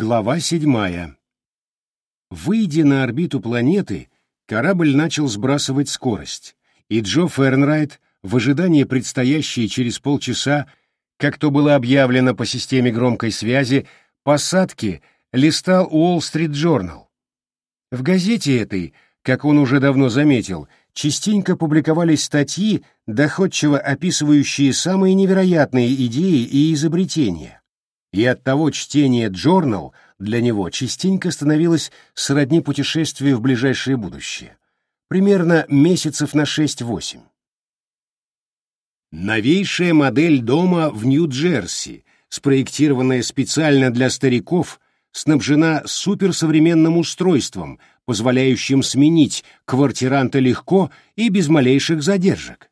Глава седьмая. Выйдя на орбиту планеты, корабль начал сбрасывать скорость, и Джо Фернрайт, в ожидании предстоящей через полчаса, как то было объявлено по системе громкой связи, посадки, листал Уолл-стрит Джорнал. В газете этой, как он уже давно заметил, частенько публиковались статьи, доходчиво описывающие самые невероятные идеи и изобретения. И оттого чтение Джорнал для него частенько становилось сродни путешествию в ближайшее будущее. Примерно месяцев на 6-8. Новейшая модель дома в Нью-Джерси, спроектированная специально для стариков, снабжена суперсовременным устройством, позволяющим сменить квартиранта легко и без малейших задержек.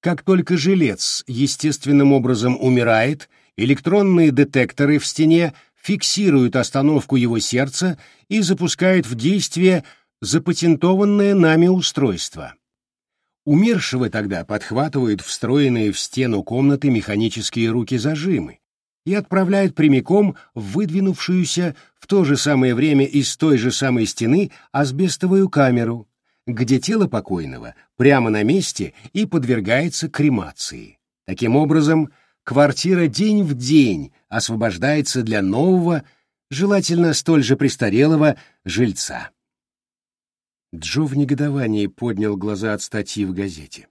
Как только жилец естественным образом умирает, электронные детекторы в стене фиксируют остановку его сердца и запускают в действие запатентованное нами устройство. Умершего тогда подхватывают встроенные в стену комнаты механические руки-зажимы, и отправляет прямиком в выдвинувшуюся в то же самое время из той же самой стены асбестовую камеру, где тело покойного прямо на месте и подвергается кремации. Таким образом, квартира день в день освобождается для нового, желательно столь же престарелого, жильца. Джо в негодовании поднял глаза от статьи в газете.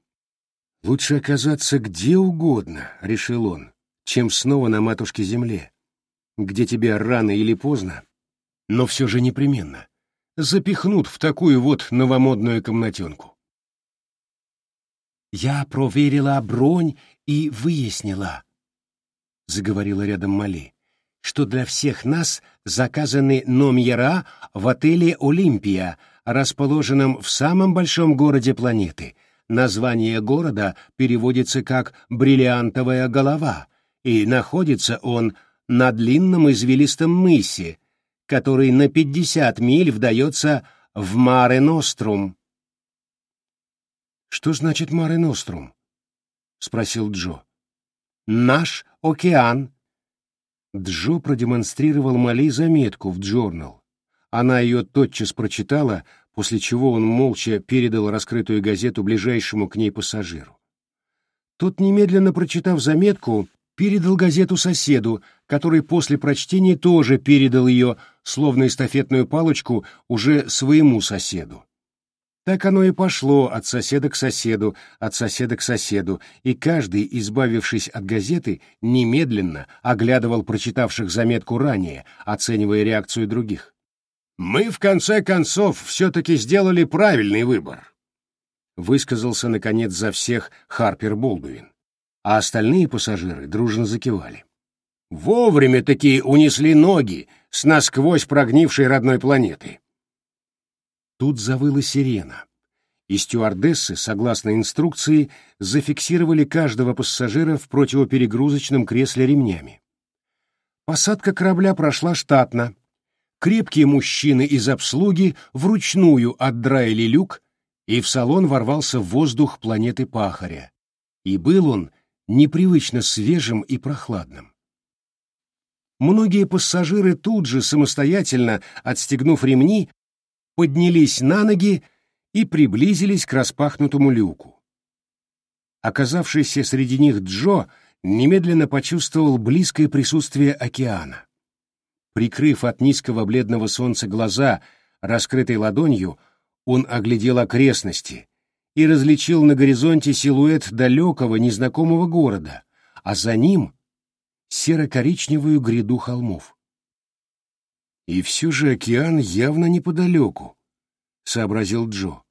«Лучше оказаться где угодно», — решил он, чем снова на матушке земле, где тебя рано или поздно, но все же непременно, запихнут в такую вот новомодную комнатенку. «Я проверила бронь и выяснила», — заговорила рядом Мали, «что для всех нас заказаны номера в отеле «Олимпия», расположенном в самом большом городе планеты. Название города переводится как «бриллиантовая голова», и находится он на длинном извилистом мысе, который на пятьдесят миль вдается в Маре Нострум. «Что значит Маре Нострум?» — спросил Джо. «Наш океан». Джо продемонстрировал Мали заметку в джорнал. Она ее тотчас прочитала, после чего он молча передал раскрытую газету ближайшему к ней пассажиру. Тот, немедленно прочитав заметку, передал газету соседу, который после прочтения тоже передал ее, словно эстафетную палочку, уже своему соседу. Так оно и пошло от соседа к соседу, от соседа к соседу, и каждый, избавившись от газеты, немедленно оглядывал прочитавших заметку ранее, оценивая реакцию других. «Мы, в конце концов, все-таки сделали правильный выбор», — высказался, наконец, за всех Харпер Болдуин а остальные пассажиры дружно закивали. Вовремя такие унесли ноги с насквозь прогнившей родной планеты. Тут завыла сирена, и стюардессы, согласно инструкции, зафиксировали каждого пассажира в противоперегрузочном кресле ремнями. Посадка корабля прошла штатно. Крепкие мужчины из обслуги вручную отдраили люк, и в салон ворвался воздух планеты Пахаря. И был он непривычно свежим и прохладным. Многие пассажиры тут же самостоятельно, отстегнув ремни, поднялись на ноги и приблизились к распахнутому люку. Оказавшийся среди них Джо немедленно почувствовал близкое присутствие океана. Прикрыв от низкого бледного солнца глаза, раскрытой ладонью, он оглядел окрестности и различил на горизонте силуэт далекого незнакомого города, а за ним — серо-коричневую гряду холмов. «И все же океан явно неподалеку», — сообразил Джо.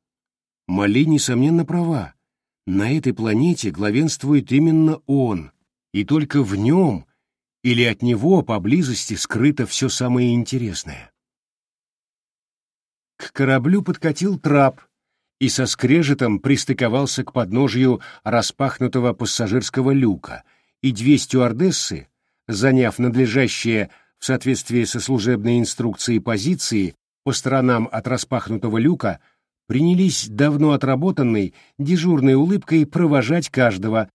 Мали, несомненно, права. На этой планете главенствует именно он, и только в нем или от него поблизости скрыто все самое интересное. К кораблю подкатил трап, и со скрежетом пристыковался к подножью распахнутого пассажирского люка, и две стюардессы, заняв надлежащие в соответствии со служебной инструкцией позиции по сторонам от распахнутого люка, принялись давно отработанной дежурной улыбкой провожать каждого,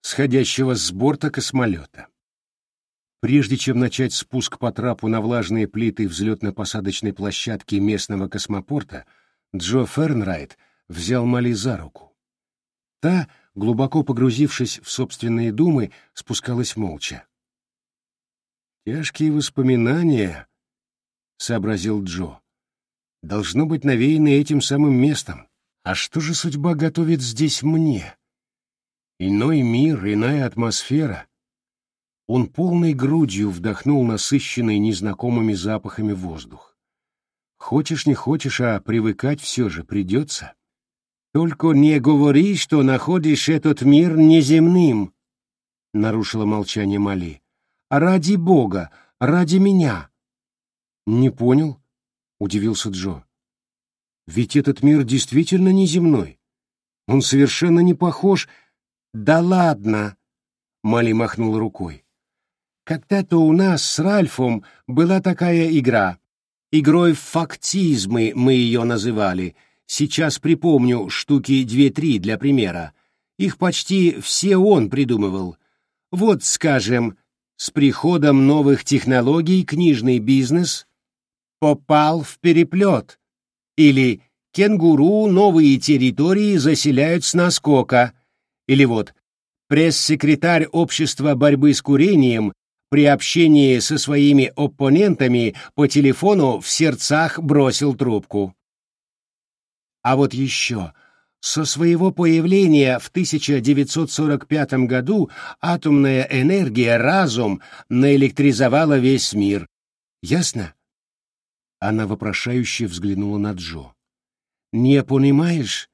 сходящего с борта космолета. Прежде чем начать спуск по трапу на влажные плиты взлетно-посадочной площадки местного космопорта, Джо Фернрайт взял Мали за руку. Та, глубоко погрузившись в собственные думы, спускалась молча. «Тяжкие воспоминания», — сообразил Джо, — «должно быть навеяны этим самым местом. А что же судьба готовит здесь мне? Иной мир, иная атмосфера» Он полной грудью вдохнул насыщенный незнакомыми запахами воздух. Хочешь не хочешь, а привыкать все же придется. Только не говори, что находишь этот мир неземным, — нарушила молчание Мали. Ради Бога, ради меня. Не понял, — удивился Джо. Ведь этот мир действительно неземной. Он совершенно не похож... Да ладно, — Мали махнул рукой. Когда-то у нас с Ральфом была такая игра. Игрой в фактизмы мы ее называли. Сейчас припомню штуки две-три для примера. Их почти все он придумывал. Вот, скажем, с приходом новых технологий книжный бизнес попал в переплет. Или кенгуру новые территории заселяют с наскока. Или вот пресс-секретарь общества борьбы с курением при общении со своими оппонентами по телефону в сердцах бросил трубку. А вот еще, со своего появления в 1945 году атомная энергия разум наэлектризовала весь мир. Ясно? Она вопрошающе взглянула на Джо. Не понимаешь?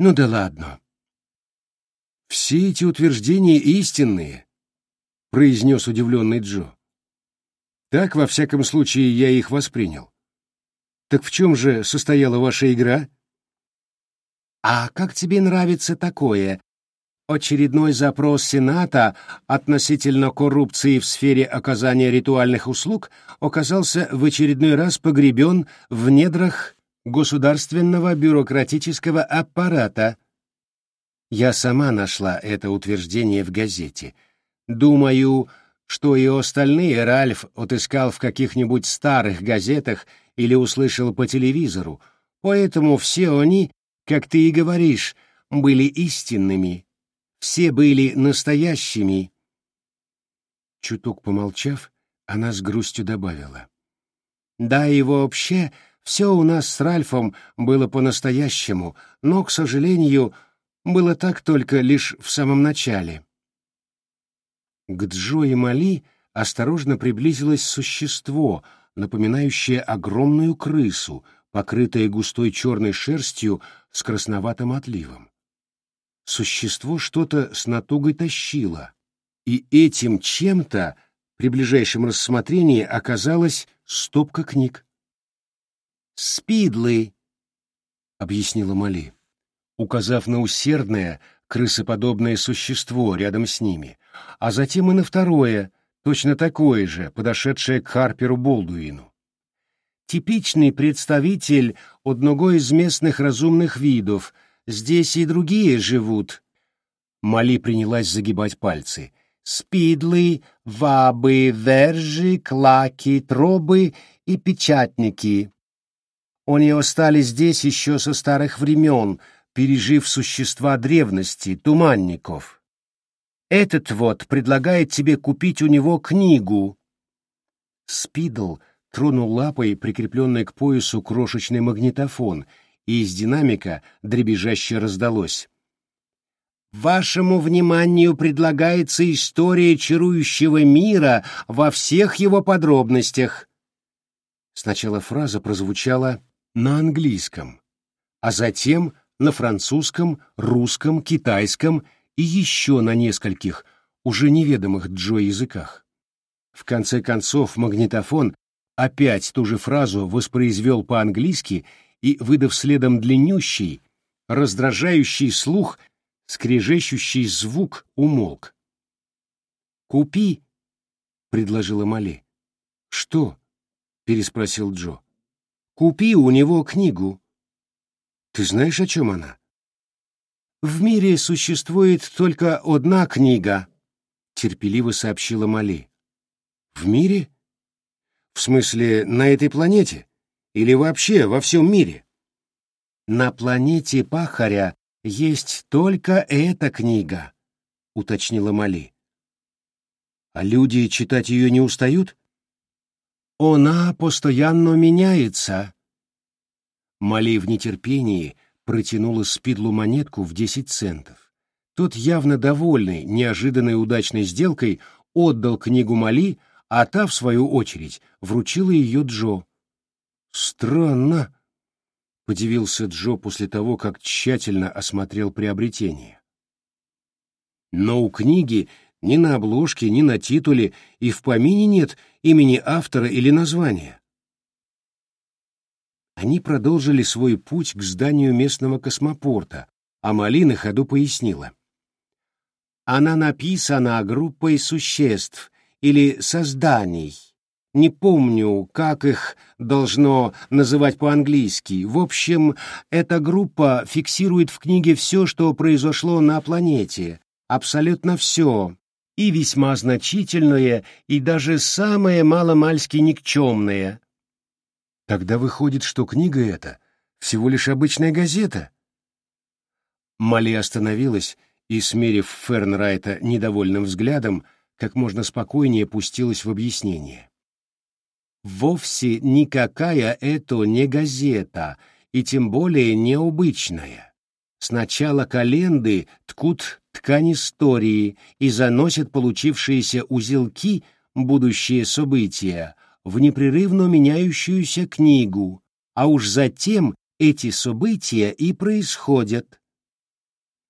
Ну да ладно. Все эти утверждения истинные, — произнес удивленный Джо. «Так, во всяком случае, я их воспринял. Так в чем же состояла ваша игра?» «А как тебе нравится такое?» Очередной запрос Сената относительно коррупции в сфере оказания ритуальных услуг оказался в очередной раз погребен в недрах государственного бюрократического аппарата. Я сама нашла это утверждение в газете — Думаю, что и остальные Ральф отыскал в каких-нибудь старых газетах или услышал по телевизору, поэтому все они, как ты и говоришь, были истинными, все были настоящими. Чуток помолчав, она с грустью добавила. Да и вообще, все у нас с Ральфом было по-настоящему, но, к сожалению, было так только лишь в самом начале. К Джо и Мали осторожно приблизилось существо, напоминающее огромную крысу, покрытое густой черной шерстью с красноватым отливом. Существо что-то с натугой тащило, и этим чем-то при ближайшем рассмотрении оказалась стопка книг. «Спидлы», — объяснила Мали, указав на усердное, крысоподобное существо рядом с ними, а затем и на второе, точно такое же, подошедшее к Харперу Болдуину. Типичный представитель одного из местных разумных видов, здесь и другие живут. Мали принялась загибать пальцы. Спидлы, вабы, вержи, клаки, тробы и печатники. Они остались здесь еще со старых времен — пережив существа древности, туманников. Этот вот предлагает тебе купить у него книгу. Спидл тронул лапой прикрепленный к поясу крошечный магнитофон, и из динамика дребезжаще раздалось. Вашему вниманию предлагается история чарующего мира во всех его подробностях. Сначала фраза прозвучала на английском, а затем на французском, русском, китайском и еще на нескольких, уже неведомых Джо языках. В конце концов, магнитофон опять ту же фразу воспроизвел по-английски и, выдав следом длиннющий, раздражающий слух, скрежещущий звук, умолк. «Купи», — предложила Мали. «Что?» — переспросил Джо. «Купи у него книгу». Ты знаешь, о чем она? В мире существует только одна книга, терпеливо сообщила Мали. В мире? В смысле, на этой планете? Или вообще во всем мире? На планете Пахаря есть только эта книга, уточнила Мали. А люди читать ее не устают? Она постоянно меняется. Мали в нетерпении протянула Спидлу монетку в десять центов. Тот, явно довольный неожиданной удачной сделкой, отдал книгу Мали, а та, в свою очередь, вручила ее Джо. «Странно», — подивился Джо после того, как тщательно осмотрел приобретение. Но у книги ни на обложке, ни на титуле и в помине нет имени автора или названия. Они продолжили свой путь к зданию местного космопорта, а Мали на ходу пояснила. Она написана группой существ или созданий. Не помню, как их должно называть по-английски. В общем, эта группа фиксирует в книге все, что произошло на планете. Абсолютно все. И весьма значительное, и даже самое маломальски никчемное. Тогда выходит, что книга эта всего лишь обычная газета. Мали остановилась и, смерив Фернрайта недовольным взглядом, как можно спокойнее пустилась в объяснение. Вовсе никакая это не газета, и тем более необычная. Сначала календы ткут ткань истории и заносят получившиеся узелки, будущие события, в непрерывно меняющуюся книгу, а уж затем эти события и происходят.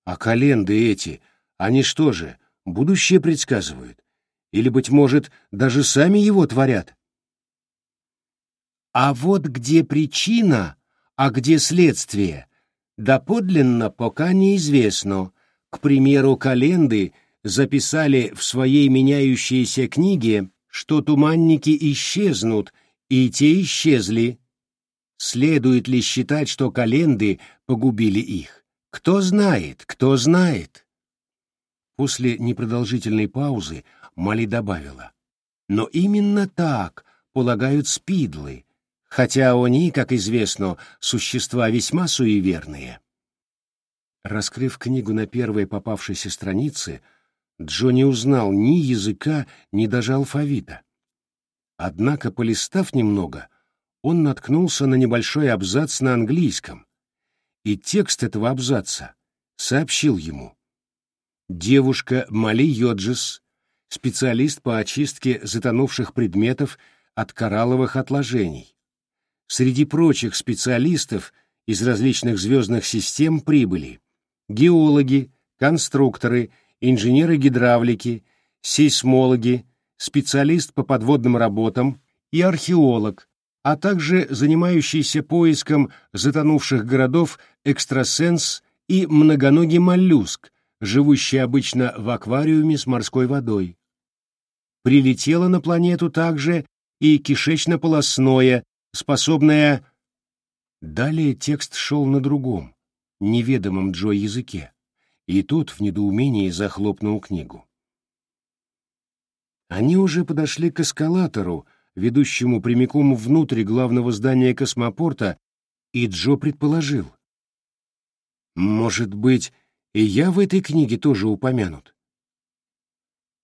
А календы эти, они что же, будущее предсказывают? Или, быть может, даже сами его творят? А вот где причина, а где следствие, доподлинно пока неизвестно. К примеру, календы записали в своей меняющейся книге что туманники исчезнут, и те исчезли. Следует ли считать, что календы погубили их? Кто знает, кто знает? После непродолжительной паузы Мали добавила. Но именно так полагают спидлы, хотя они, как известно, существа весьма суеверные. Раскрыв книгу на первой попавшейся странице, Джо не узнал ни языка, ни даже алфавита. Однако, полистав немного, он наткнулся на небольшой абзац на английском, и текст этого абзаца сообщил ему. Девушка Мали Йоджис, специалист по очистке затонувших предметов от коралловых отложений. Среди прочих специалистов из различных звездных систем прибыли геологи, конструкторы инженеры гидравлики, сейсмологи, специалист по подводным работам и археолог, а также занимающийся поиском затонувших городов экстрасенс и многоногий моллюск, живущий обычно в аквариуме с морской водой. Прилетело на планету также и кишечно-полосное, способное... Далее текст шел на другом, неведомом Джо языке и тут в недоумении захлопнул книгу. Они уже подошли к эскалатору, ведущему прямиком внутрь главного здания космопорта, и Джо предположил. «Может быть, и я в этой книге тоже упомянут?»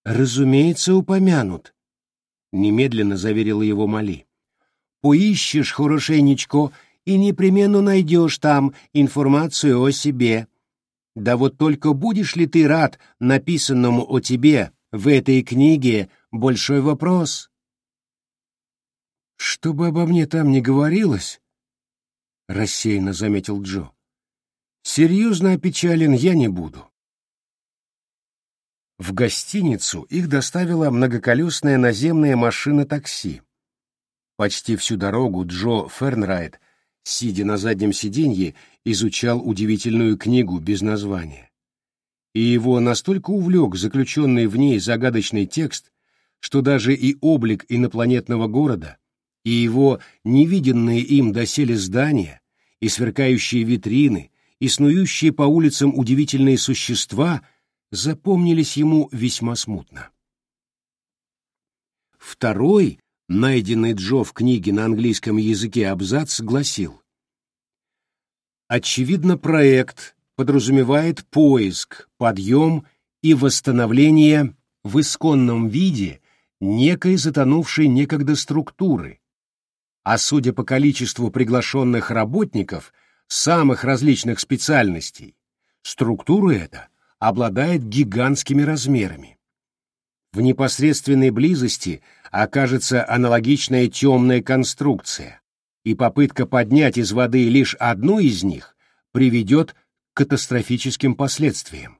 «Разумеется, упомянут», — немедленно заверила его Мали. «Поищешь хорошенечко и непременно найдешь там информацию о себе». Да вот только будешь ли ты рад написанному о тебе в этой книге большой вопрос? Чтобы обо мне там не говорилось, рассеянно заметил Джо. Серьезно опечален я не буду. В гостиницу их доставила многоколесная наземная машина такси. Почти всю дорогу Джо Фернрайт сидя на заднем сиденье, изучал удивительную книгу без названия. И его настолько увлек заключенный в ней загадочный текст, что даже и облик инопланетного города, и его невиденные им доселе здания, и сверкающие витрины, и снующие по улицам удивительные существа запомнились ему весьма смутно. Второй, найденный Джо в книге на английском языке абзац, гласил Очевидно, проект подразумевает поиск, подъем и восстановление в исконном виде некой затонувшей некогда структуры, а судя по количеству приглашенных работников самых различных специальностей, структура эта обладает гигантскими размерами. В непосредственной близости окажется аналогичная темная конструкция, и попытка поднять из воды лишь одну из них приведет к катастрофическим последствиям.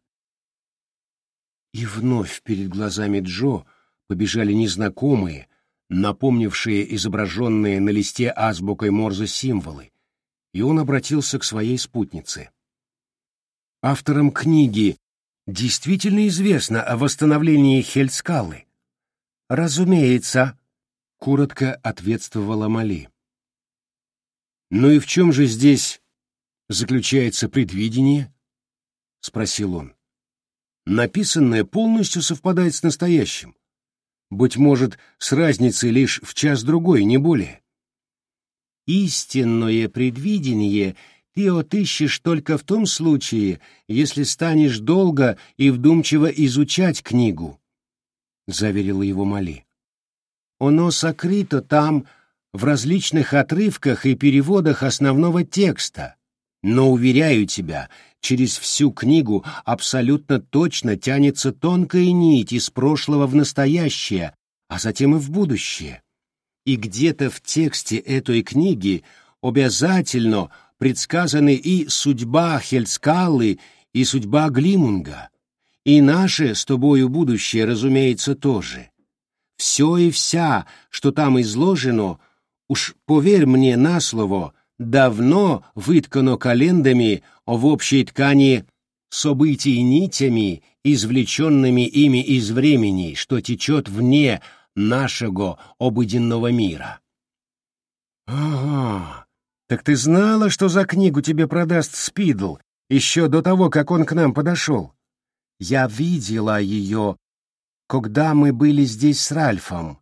И вновь перед глазами Джо побежали незнакомые, напомнившие изображенные на листе азбукой Морзе символы, и он обратился к своей спутнице. Авторам книги действительно известно о восстановлении Хельскалы? Разумеется, коротко ответствовала Мали. Ну и в чем же здесь заключается предвидение? спросил он. Написанное полностью совпадает с настоящим. Быть может, с разницей лишь в час-другой, не более. Истинное предвидение ты отыщешь только в том случае, если станешь долго и вдумчиво изучать книгу, — заверила его Мали. Оно сокрыто там в различных отрывках и переводах основного текста, но, уверяю тебя, через всю книгу абсолютно точно тянется тонкая нить из прошлого в настоящее, а затем и в будущее. И где-то в тексте этой книги обязательно предсказаны и судьба Хельскалы, и судьба Глимунга, и наше с тобою будущее, разумеется, тоже. Все и вся, что там изложено, уж поверь мне на слово, давно выткано календами в общей ткани событий нитями, извлеченными ими из времени, что течет вне нашего обыденного мира. Ага, так ты знала, что за книгу тебе продаст Спидл еще до того, как он к нам подошел? Я видела ее, когда мы были здесь с Ральфом.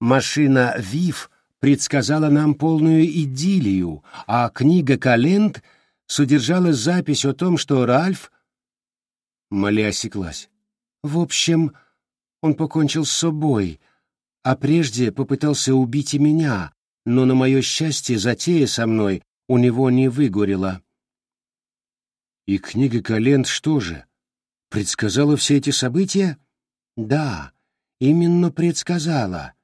Машина Вив предсказала нам полную идиллию, а книга Календ содержала запись о том, что Ральф... Молли осеклась. В общем, он покончил с собой, а прежде попытался убить и меня, но, на мое счастье, затея со мной у него не выгорела. И книга Календ что же, предсказала все эти события? Да, именно предсказала.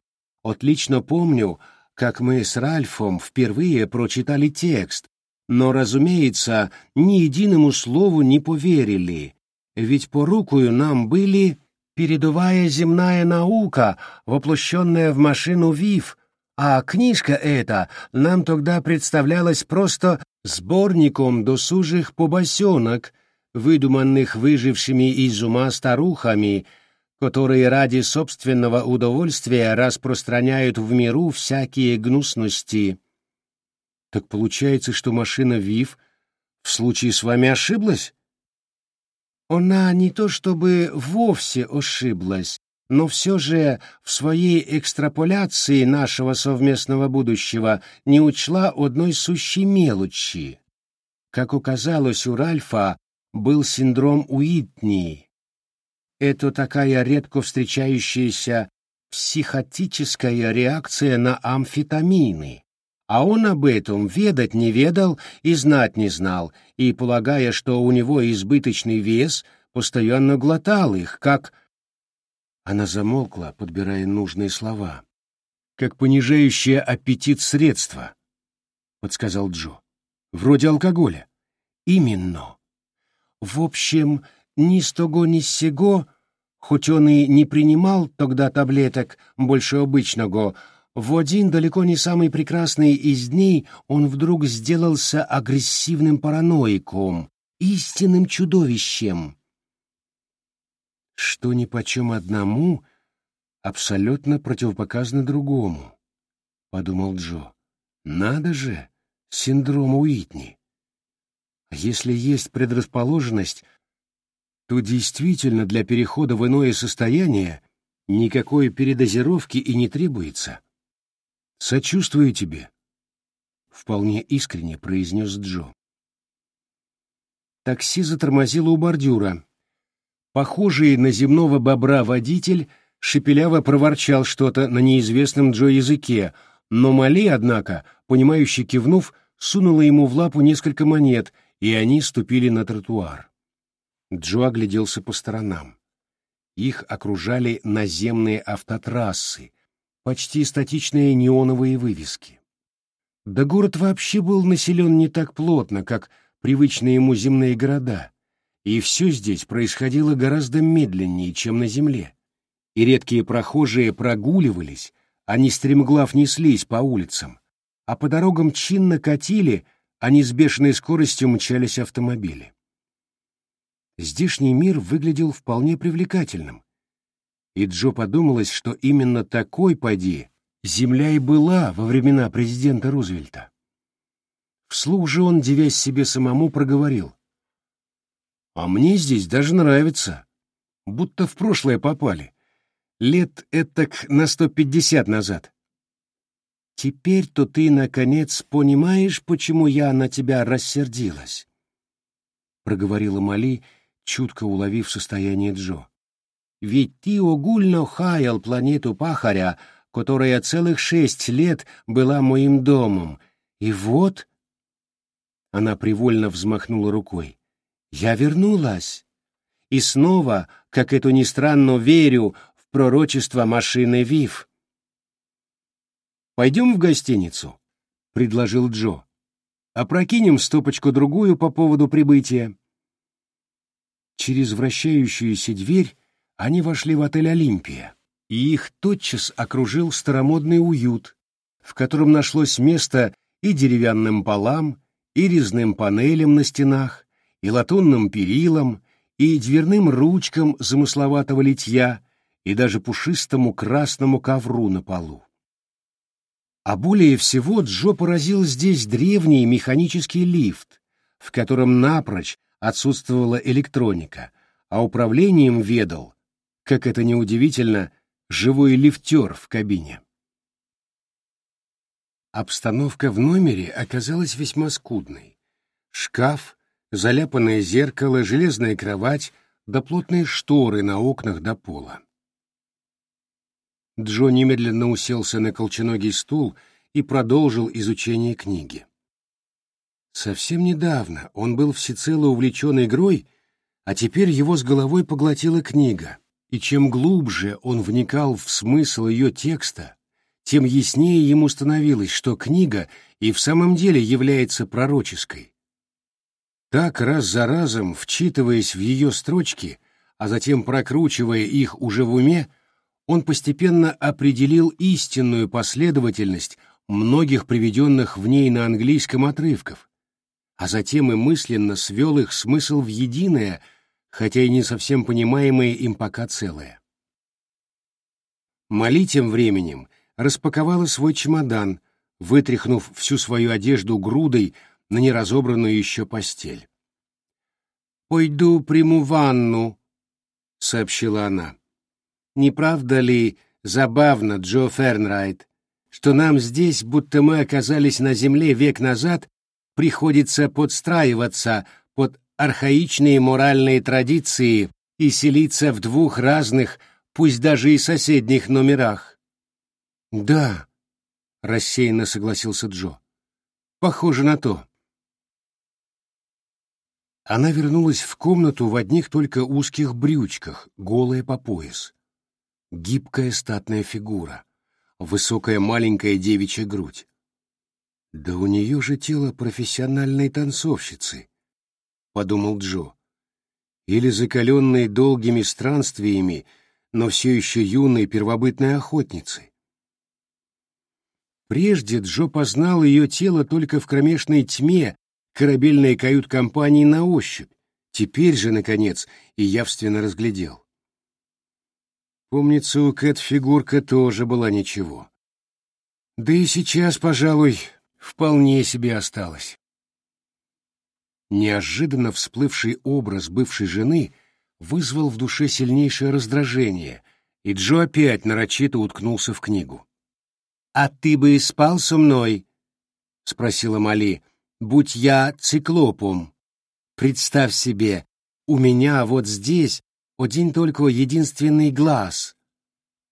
Отлично помню, как мы с Ральфом впервые прочитали текст, но, разумеется, ни единому слову не поверили, ведь по рукою нам были передовая земная наука, воплощенная в машину ВИФ, а книжка эта нам тогда представлялась просто сборником досужих побосенок, выдуманных выжившими из ума старухами, которые ради собственного удовольствия распространяют в миру всякие гнусности. Так получается, что машина ВИФ в случае с вами ошиблась? Она не то чтобы вовсе ошиблась, но все же в своей экстраполяции нашего совместного будущего не учла одной сущей мелочи. Как оказалось, у Ральфа был синдром Уитни. Это такая редко встречающаяся психотическая реакция на амфетамины, а он об этом ведать не ведал и знать не знал, и, полагая, что у него избыточный вес, постоянно глотал их, как она замолкла, подбирая нужные слова. «Как понижающее аппетит средство», — подсказал Джо. «Вроде алкоголя». «Именно. В общем, ни с того ни с сего, хоть он и не принимал тогда таблеток больше обычного, в один далеко не самый прекрасный из дней он вдруг сделался агрессивным параноиком, истинным чудовищем что нипочем одному абсолютно противопоказано другому, — подумал Джо. Надо же, синдром Уитни. Если есть предрасположенность, то действительно для перехода в иное состояние Никакой передозировки и не требуется. Сочувствую тебе, — вполне искренне произнес Джо. Такси затормозило у бордюра. Похожий на земного бобра водитель шепеляво проворчал что-то на неизвестном Джо языке, но Мали, однако, понимающе кивнув, сунула ему в лапу несколько монет, и они ступили на тротуар. Джо огляделся по сторонам. Их окружали наземные автотрассы, почти статичные неоновые вывески. Да город вообще был населен не так плотно, как привычные ему земные города, и все здесь происходило гораздо медленнее, чем на земле. И редкие прохожие прогуливались, а не стремглав неслись по улицам, а по дорогам чинно катили, а не с бешеной скоростью мчались автомобили здешний мир выглядел вполне привлекательным. И Джо подумалось, что именно такой, поди, земля и была во времена президента Рузвельта. Вслух же он, девясь себе самому, проговорил. «А мне здесь даже нравится. Будто в прошлое попали. Лет этак на сто пятьдесят назад». «Теперь-то ты, наконец, понимаешь, почему я на тебя рассердилась?» — проговорила Мали, — чутко уловив состояние Джо. «Ведь ты огульно хаял планету Пахаря, которая целых шесть лет была моим домом. И вот...» Она привольно взмахнула рукой. «Я вернулась. И снова, как это ни странно, верю в пророчество машины Вив». «Пойдем в гостиницу», — предложил Джо. «Опрокинем стопочку-другую по поводу прибытия». Через вращающуюся дверь они вошли в отель «Олимпия», и их тотчас окружил старомодный уют, в котором нашлось место и деревянным полам, и резным панелям на стенах, и латунным перилам, и дверным ручкам замысловатого литья, и даже пушистому красному ковру на полу. А более всего Джо поразил здесь древний механический лифт, в котором напрочь отсутствовала электроника, а управлением ведал, как это неудивительно, живой лифтер в кабине. Обстановка в номере оказалась весьма скудной. Шкаф, заляпанное зеркало, железная кровать да плотные шторы на окнах до пола. Джо немедленно уселся на колченогий стул и продолжил изучение книги. Совсем недавно он был всецело увлечен игрой, а теперь его с головой поглотила книга, и чем глубже он вникал в смысл ее текста, тем яснее ему становилось, что книга и в самом деле является пророческой. Так раз за разом, вчитываясь в ее строчки, а затем прокручивая их уже в уме, он постепенно определил истинную последовательность многих приведенных в ней на английском отрывков, а затем и мысленно свел их смысл в единое, хотя и не совсем понимаемое им пока целое. Мали тем временем распаковала свой чемодан, вытряхнув всю свою одежду грудой на неразобранную еще постель. «Пойду приму ванну», — сообщила она. «Не правда ли забавно, Джо Фернрайт, что нам здесь, будто мы оказались на земле век назад, приходится подстраиваться под архаичные моральные традиции и селиться в двух разных, пусть даже и соседних номерах. «Да», — рассеянно согласился Джо, — «похоже на то». Она вернулась в комнату в одних только узких брючках, голая по пояс. Гибкая статная фигура, высокая маленькая девичья грудь. «Да у нее же тело профессиональной танцовщицы», — подумал Джо. «Или закаленной долгими странствиями, но все еще юной первобытной охотницы». Прежде Джо познал ее тело только в кромешной тьме корабельной кают-компании на ощупь, теперь же, наконец, и явственно разглядел. Помнится, у Кэт фигурка тоже была ничего. Да и сейчас, пожалуй, вполне себе осталось. Неожиданно всплывший образ бывшей жены вызвал в душе сильнейшее раздражение, И Джо опять нарочито уткнулся в книгу. «А ты бы спал со мной?» — спросила Мали. «Будь я циклопом. Представь себе, у меня вот здесь один только единственный глаз».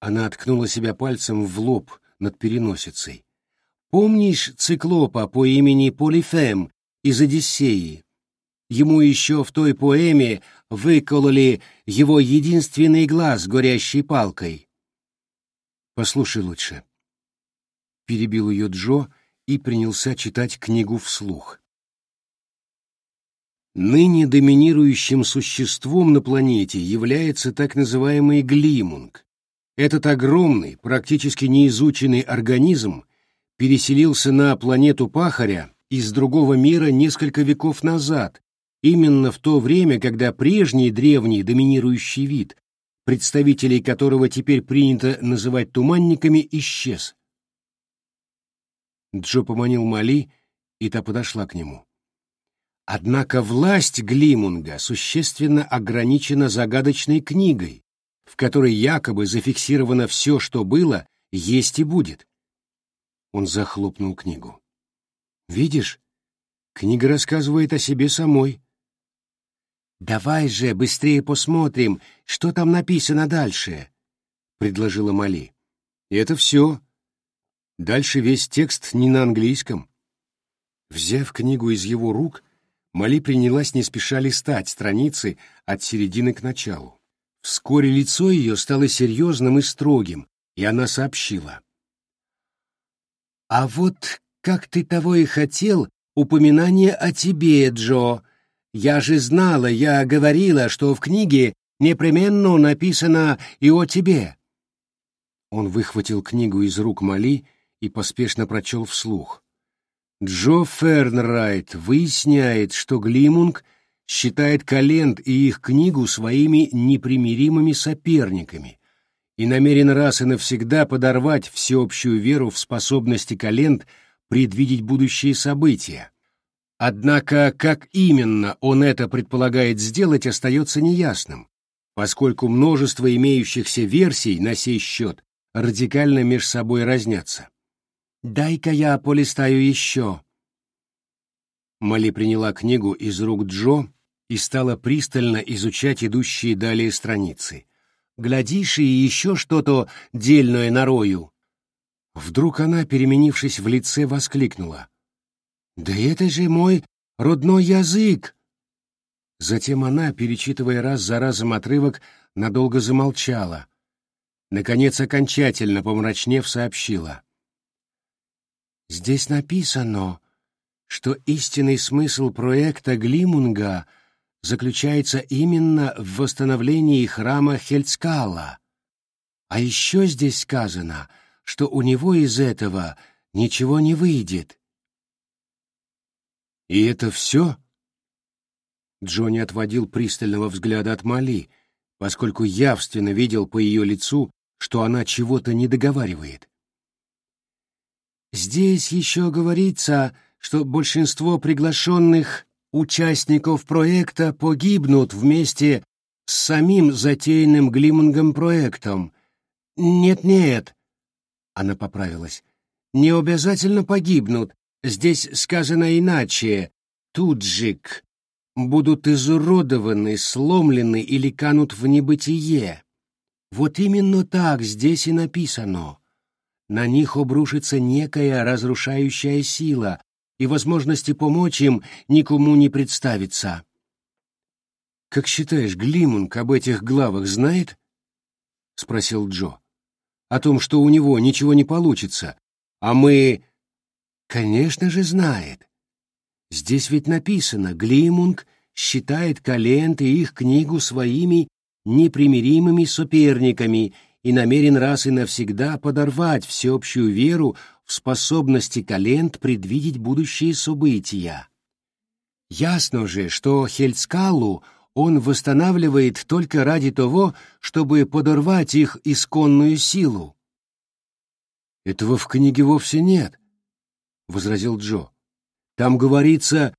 Она откнула себя пальцем в лоб над переносицей. «Помнишь циклопа по имени Полифем из Одиссеи? Ему еще в той поэме выкололи его единственный глаз горящей палкой. «Послушай лучше», — перебил ее Джо и принялся читать книгу вслух. Ныне доминирующим существом на планете является так называемый глимунг. Этот огромный, практически неизученный организм переселился на планету Пахаря из другого мира несколько веков назад именно в то время, когда прежний древний доминирующий вид, представителей которого теперь принято называть туманниками, исчез. Джо поманил Мали, и та подошла к нему. Однако власть Глимунга существенно ограничена загадочной книгой, в которой якобы зафиксировано все, что было, есть и будет. Он захлопнул книгу. «Видишь, книга рассказывает о себе самой. «Давай же быстрее посмотрим, что там написано дальше», — предложила Мали. «И это все. Дальше весь текст не на английском». Взяв книгу из его рук, Мали принялась не спеша листать страницы от середины к началу. Вскоре лицо ее стало серьезным и строгим, и она сообщила. «А вот, как ты того и хотел, упоминание о тебе, Джо, я же знала, я говорила, что в книге непременно написано и о тебе. Он выхватил книгу из рук Мали и поспешно прочел вслух. Джо Фернрайт выясняет, что Глимунг считает Калент и их книгу своими непримиримыми соперниками и намерен раз и навсегда подорвать всеобщую веру в способности Калент предвидеть будущие события, Однако, как именно он это предполагает сделать, остается неясным, поскольку множество имеющихся версий на сей счет радикально меж собой разнятся. «Дай-ка я полистаю еще». Мали приняла книгу из рук Джо и стала пристально изучать идущие далее страницы. «Глядишь, и еще что-то дельное нарою». Вдруг она, переменившись в лице, воскликнула. «Да это же мой родной язык!» Затем она, перечитывая раз за разом отрывок, надолго замолчала. Наконец, окончательно помрачнев, сообщила. «Здесь написано, что истинный смысл проекта Глимунга заключается именно в восстановлении храма Хельцкала. А еще здесь сказано, что у него из этого ничего не выйдет. «И это все?» Джонни отводил пристального взгляда от Мали, поскольку явственно видел по ее лицу, что она чего-то не договаривает. «Здесь еще говорится, что большинство приглашенных участников проекта погибнут вместе с самим затеянным Глиммингом проектом. Нет-нет», — она поправилась, — «не обязательно погибнут, Здесь сказано иначе. Туджик будут изуродованы, сломлены или канут в небытие. Вот именно так здесь и написано. На них обрушится некая разрушающая сила, и возможности помочь им никому не представится. «Как считаешь, Глимунг об этих главах знает?» — спросил Джо. «О том, что у него ничего не получится, а мы Конечно же знает. Здесь ведь написано, Глимунг считает Калент и их книгу своими непримиримыми соперниками и намерен раз и навсегда подорвать всеобщую веру в способности Калент предвидеть будущие события. Ясно же, что Хельскалу он восстанавливает только ради того, чтобы подорвать их исконную силу. Этого в книге вовсе нет. — возразил Джо. «Там говорится,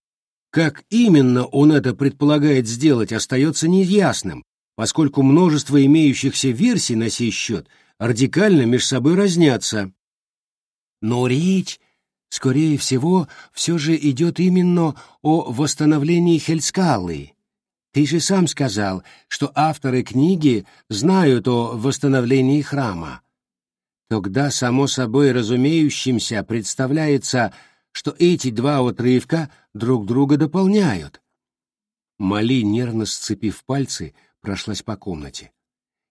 как именно он это предполагает сделать, остается неясным, поскольку множество имеющихся версий на сей счет радикально между собой разнятся. Но речь, скорее всего, все же идет именно о восстановлении Хельскалы. Ты же сам сказал, что авторы книги знают о восстановлении храма. Тогда, само собой разумеющимся, представляется, что эти два отрывка друг друга дополняют. Мали, нервно сцепив пальцы, прошлась по комнате.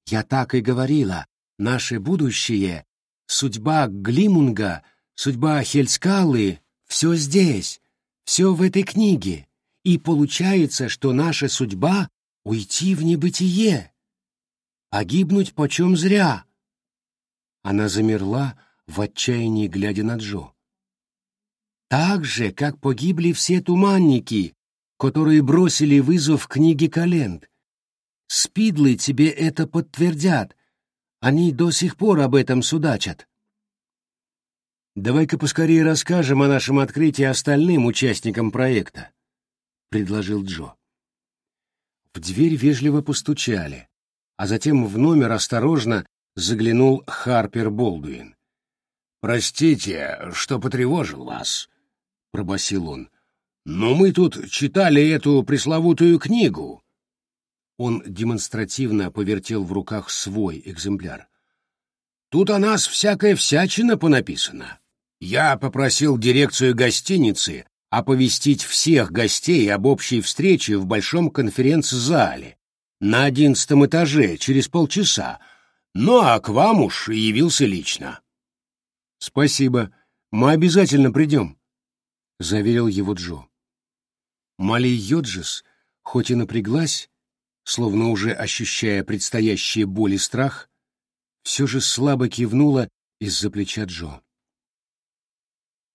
«Я так и говорила. Наше будущее, судьба Глимунга, судьба Хельскалы — все здесь, все в этой книге. И получается, что наша судьба — уйти в небытие, погибнуть почем зря». Она замерла, в отчаянии глядя на Джо. «Так же, как погибли все туманники, которые бросили вызов книге Календ. Спидлы тебе это подтвердят. Они до сих пор об этом судачат. «Давай-ка поскорее расскажем о нашем открытии остальным участникам проекта», — предложил Джо. В дверь вежливо постучали, а затем в номер осторожно заглянул Харпер Болдуин. «Простите, что потревожил вас», — пробасил он. «Но мы тут читали эту пресловутую книгу». Он демонстративно повертел в руках свой экземпляр. «Тут о нас всякая всячина понаписана. Я попросил дирекцию гостиницы оповестить всех гостей об общей встрече в большом конференц-зале на одиннадцатом этаже через полчаса, ну а к вам уж явился лично». «Спасибо, мы обязательно придем», — заверил его Джо. Мали Йоджис, хоть и напряглась, словно уже ощущая предстоящие боль и страх, все же слабо кивнула из-за плеча Джо.